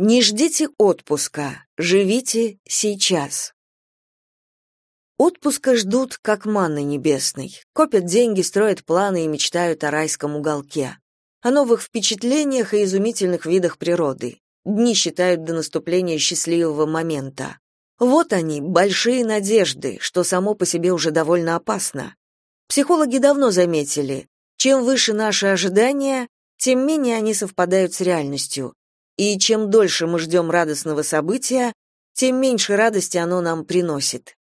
Не ждите отпуска, живите сейчас. Отпуска ждут, как манны небесной. Копят деньги, строят планы и мечтают о райском уголке. О новых впечатлениях и изумительных видах природы. Дни считают до наступления счастливого момента. Вот они, большие надежды, что само по себе уже довольно опасно. Психологи давно заметили, чем выше наши ожидания, тем менее они совпадают с реальностью. И чем дольше мы ждем радостного события, тем меньше радости оно нам приносит.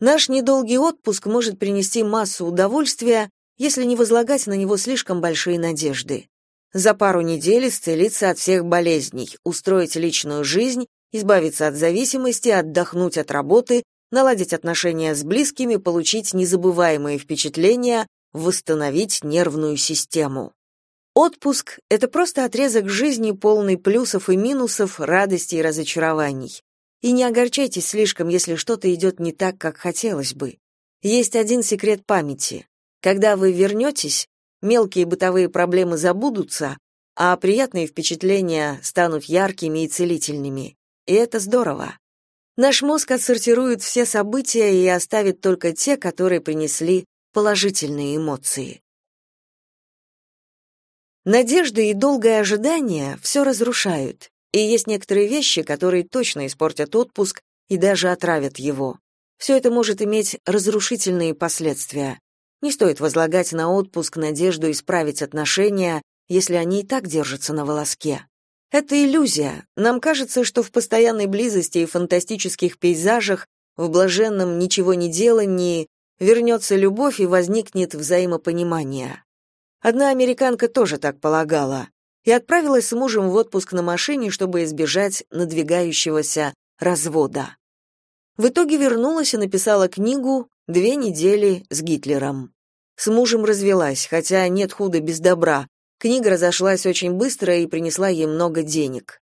Наш недолгий отпуск может принести массу удовольствия, если не возлагать на него слишком большие надежды. За пару недель исцелиться от всех болезней, устроить личную жизнь избавиться от зависимости, отдохнуть от работы, наладить отношения с близкими, получить незабываемые впечатления, восстановить нервную систему. Отпуск — это просто отрезок жизни, полный плюсов и минусов, радости и разочарований. И не огорчайтесь слишком, если что-то идет не так, как хотелось бы. Есть один секрет памяти. Когда вы вернетесь, мелкие бытовые проблемы забудутся, а приятные впечатления станут яркими и целительными. И это здорово. Наш мозг отсортирует все события и оставит только те, которые принесли положительные эмоции. Надежды и долгое ожидание все разрушают, и есть некоторые вещи, которые точно испортят отпуск и даже отравят его. Все это может иметь разрушительные последствия. Не стоит возлагать на отпуск надежду исправить отношения, если они и так держатся на волоске. Это иллюзия. Нам кажется, что в постоянной близости и фантастических пейзажах, в блаженном ничего не делании, вернется любовь и возникнет взаимопонимание. Одна американка тоже так полагала и отправилась с мужем в отпуск на машине, чтобы избежать надвигающегося развода. В итоге вернулась и написала книгу «Две недели с Гитлером». С мужем развелась, хотя нет худа без добра, Книга разошлась очень быстро и принесла ей много денег.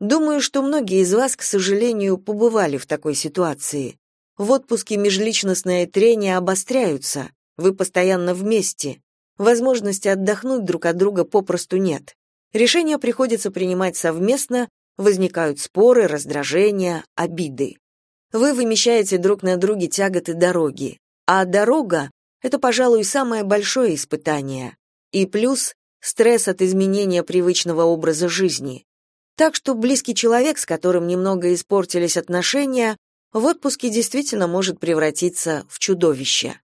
Думаю, что многие из вас, к сожалению, побывали в такой ситуации. В отпуске межличностные трения обостряются, вы постоянно вместе. Возможности отдохнуть друг от друга попросту нет. Решения приходится принимать совместно, возникают споры, раздражения, обиды. Вы вымещаете друг на друге тяготы дороги, а дорога — это, пожалуй, самое большое испытание. И плюс стресс от изменения привычного образа жизни. Так что близкий человек, с которым немного испортились отношения, в отпуске действительно может превратиться в чудовище.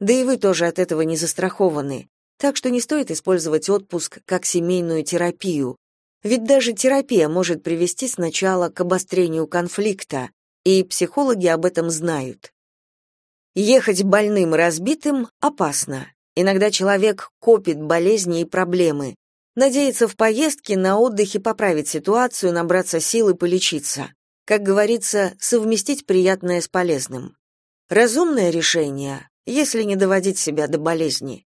Да и вы тоже от этого не застрахованы. Так что не стоит использовать отпуск как семейную терапию. Ведь даже терапия может привести сначала к обострению конфликта, и психологи об этом знают. Ехать больным и разбитым опасно. Иногда человек копит болезни и проблемы, надеется в поездке на отдыхе поправить ситуацию, набраться сил и полечиться. Как говорится, совместить приятное с полезным. Разумное решение, если не доводить себя до болезни.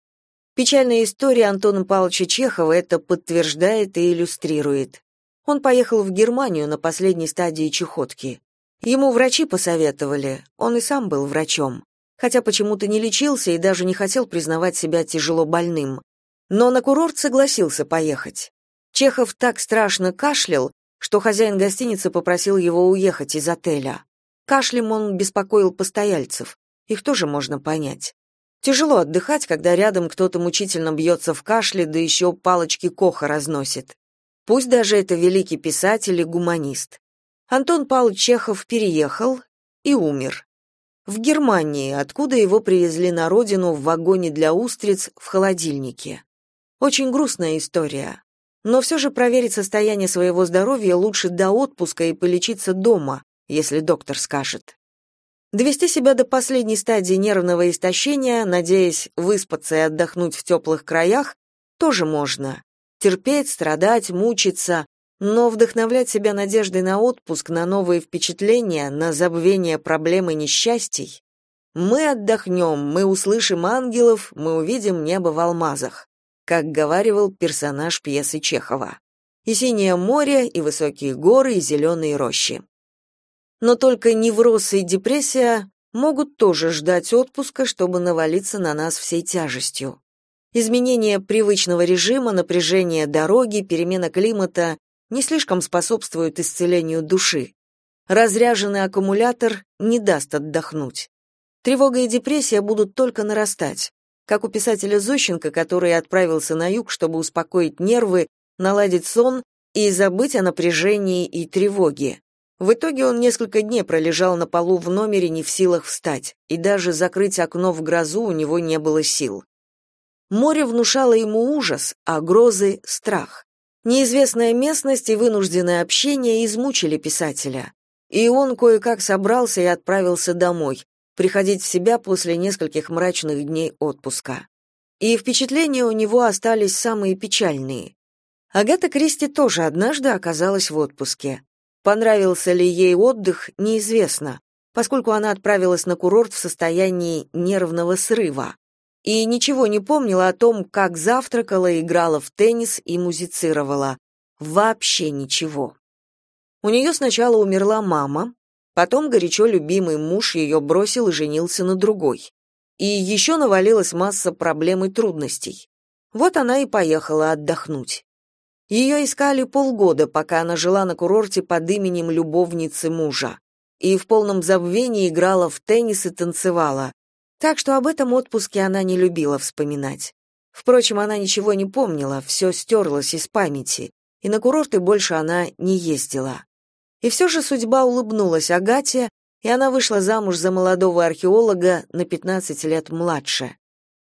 Печальная история Антона Павловича Чехова это подтверждает и иллюстрирует. Он поехал в Германию на последней стадии чехотки. Ему врачи посоветовали, он и сам был врачом хотя почему-то не лечился и даже не хотел признавать себя тяжело больным. Но на курорт согласился поехать. Чехов так страшно кашлял, что хозяин гостиницы попросил его уехать из отеля. Кашлем он беспокоил постояльцев, их тоже можно понять. Тяжело отдыхать, когда рядом кто-то мучительно бьется в кашле, да еще палочки Коха разносит. Пусть даже это великий писатель и гуманист. Антон Павлович Чехов переехал и умер в Германии, откуда его привезли на родину в вагоне для устриц в холодильнике. Очень грустная история. Но все же проверить состояние своего здоровья лучше до отпуска и полечиться дома, если доктор скажет. Довести себя до последней стадии нервного истощения, надеясь выспаться и отдохнуть в теплых краях, тоже можно. Терпеть, страдать, мучиться, но вдохновлять себя надеждой на отпуск, на новые впечатления, на забвение проблем и несчастий. Мы отдохнем, мы услышим ангелов, мы увидим небо в алмазах, как говаривал персонаж пьесы Чехова. И синее море, и высокие горы, и зеленые рощи. Но только невроз и депрессия могут тоже ждать отпуска, чтобы навалиться на нас всей тяжестью. Изменение привычного режима, напряжение дороги, перемена климата не слишком способствуют исцелению души. Разряженный аккумулятор не даст отдохнуть. Тревога и депрессия будут только нарастать. Как у писателя Зощенко, который отправился на юг, чтобы успокоить нервы, наладить сон и забыть о напряжении и тревоге. В итоге он несколько дней пролежал на полу в номере не в силах встать, и даже закрыть окно в грозу у него не было сил. Море внушало ему ужас, а грозы — страх. Неизвестная местность и вынужденное общение измучили писателя. И он кое-как собрался и отправился домой, приходить в себя после нескольких мрачных дней отпуска. И впечатления у него остались самые печальные. Агата Кристи тоже однажды оказалась в отпуске. Понравился ли ей отдых, неизвестно, поскольку она отправилась на курорт в состоянии нервного срыва и ничего не помнила о том, как завтракала, играла в теннис и музицировала. Вообще ничего. У нее сначала умерла мама, потом горячо любимый муж ее бросил и женился на другой. И еще навалилась масса проблем и трудностей. Вот она и поехала отдохнуть. Ее искали полгода, пока она жила на курорте под именем любовницы мужа. И в полном забвении играла в теннис и танцевала. Так что об этом отпуске она не любила вспоминать. Впрочем, она ничего не помнила, все стерлось из памяти, и на курорты больше она не ездила. И все же судьба улыбнулась Агате, и она вышла замуж за молодого археолога на 15 лет младше.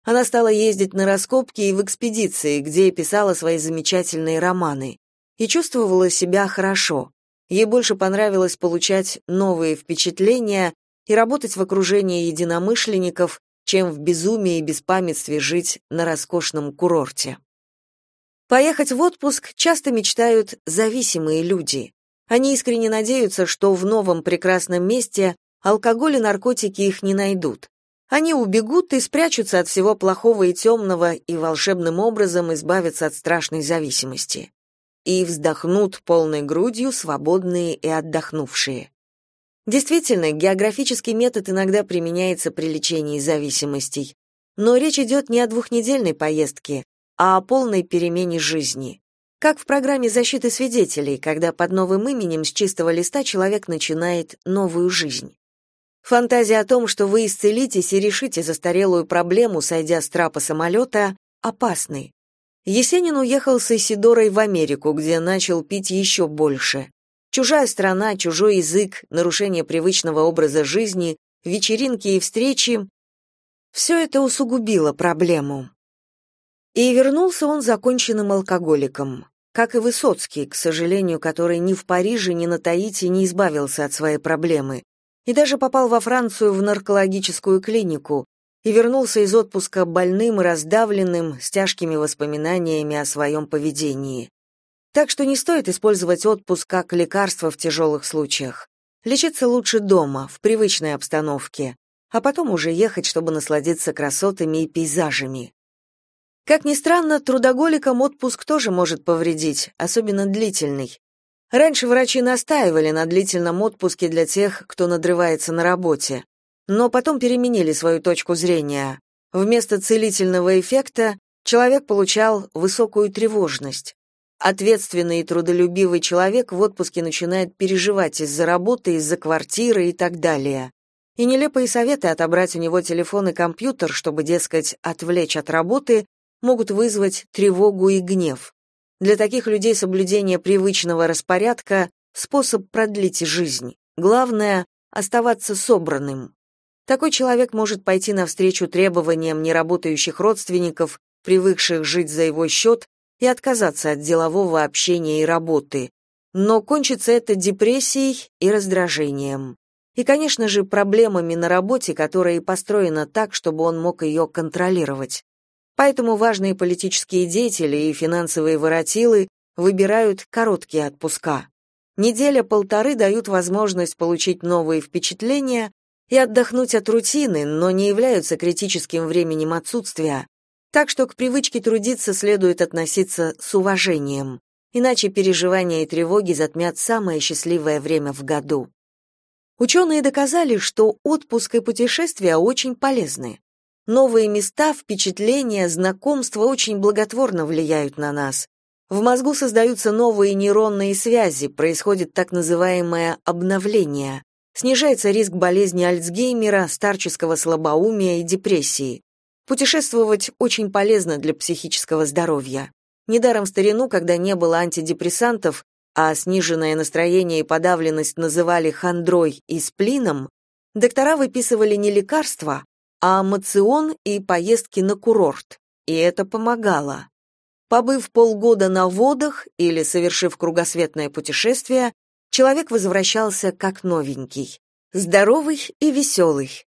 Она стала ездить на раскопки и в экспедиции, где писала свои замечательные романы, и чувствовала себя хорошо. Ей больше понравилось получать новые впечатления и работать в окружении единомышленников, чем в безумии и беспамятстве жить на роскошном курорте. Поехать в отпуск часто мечтают зависимые люди. Они искренне надеются, что в новом прекрасном месте алкоголь и наркотики их не найдут, они убегут и спрячутся от всего плохого и темного и волшебным образом избавятся от страшной зависимости. И вздохнут полной грудью, свободные и отдохнувшие. Действительно, географический метод иногда применяется при лечении зависимостей, но речь идет не о двухнедельной поездке, а о полной перемене жизни. Как в программе защиты свидетелей, когда под новым именем с чистого листа человек начинает новую жизнь. Фантазия о том, что вы исцелитесь и решите застарелую проблему, сойдя с трапа самолета, опасны. Есенин уехал с Исидорой в Америку, где начал пить еще больше. Чужая страна, чужой язык, нарушение привычного образа жизни, вечеринки и встречи — все это усугубило проблему. И вернулся он законченным алкоголиком, как и Высоцкий, к сожалению, который ни в Париже, ни на Таити не избавился от своей проблемы, и даже попал во Францию в наркологическую клинику и вернулся из отпуска больным и раздавленным, с тяжкими воспоминаниями о своем поведении. Так что не стоит использовать отпуск как лекарство в тяжелых случаях. Лечиться лучше дома, в привычной обстановке, а потом уже ехать, чтобы насладиться красотами и пейзажами. Как ни странно, трудоголикам отпуск тоже может повредить, особенно длительный. Раньше врачи настаивали на длительном отпуске для тех, кто надрывается на работе, но потом переменили свою точку зрения. Вместо целительного эффекта человек получал высокую тревожность. Ответственный и трудолюбивый человек в отпуске начинает переживать из-за работы, из-за квартиры и так далее. И нелепые советы отобрать у него телефон и компьютер, чтобы, дескать, отвлечь от работы, могут вызвать тревогу и гнев. Для таких людей соблюдение привычного распорядка — способ продлить жизнь. Главное — оставаться собранным. Такой человек может пойти навстречу требованиям неработающих родственников, привыкших жить за его счет, и отказаться от делового общения и работы. Но кончится это депрессией и раздражением. И, конечно же, проблемами на работе, которая и построена так, чтобы он мог ее контролировать. Поэтому важные политические деятели и финансовые воротилы выбирают короткие отпуска. Неделя-полторы дают возможность получить новые впечатления и отдохнуть от рутины, но не являются критическим временем отсутствия. Так что к привычке трудиться следует относиться с уважением, иначе переживания и тревоги затмят самое счастливое время в году. Ученые доказали, что отпуск и путешествия очень полезны. Новые места, впечатления, знакомства очень благотворно влияют на нас. В мозгу создаются новые нейронные связи, происходит так называемое обновление. Снижается риск болезни Альцгеймера, старческого слабоумия и депрессии. Путешествовать очень полезно для психического здоровья. Недаром в старину, когда не было антидепрессантов, а сниженное настроение и подавленность называли хандрой и сплином, доктора выписывали не лекарства, а мацион и поездки на курорт, и это помогало. Побыв полгода на водах или совершив кругосветное путешествие, человек возвращался как новенький, здоровый и веселый.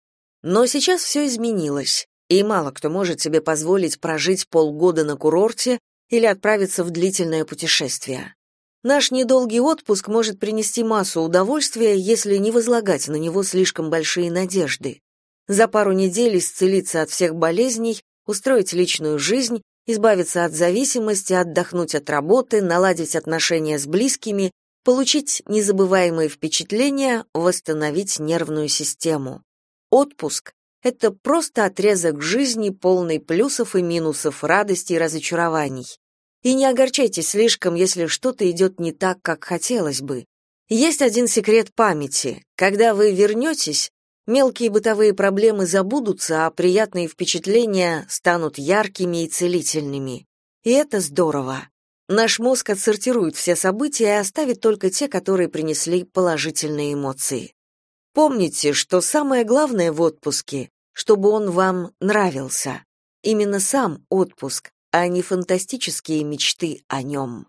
Но сейчас все изменилось, и мало кто может себе позволить прожить полгода на курорте или отправиться в длительное путешествие. Наш недолгий отпуск может принести массу удовольствия, если не возлагать на него слишком большие надежды. За пару недель исцелиться от всех болезней, устроить личную жизнь, избавиться от зависимости, отдохнуть от работы, наладить отношения с близкими, получить незабываемые впечатления, восстановить нервную систему. Отпуск — это просто отрезок жизни, полный плюсов и минусов, радости и разочарований. И не огорчайтесь слишком, если что-то идет не так, как хотелось бы. Есть один секрет памяти. Когда вы вернетесь, мелкие бытовые проблемы забудутся, а приятные впечатления станут яркими и целительными. И это здорово. Наш мозг отсортирует все события и оставит только те, которые принесли положительные эмоции. Помните, что самое главное в отпуске, чтобы он вам нравился. Именно сам отпуск, а не фантастические мечты о нем.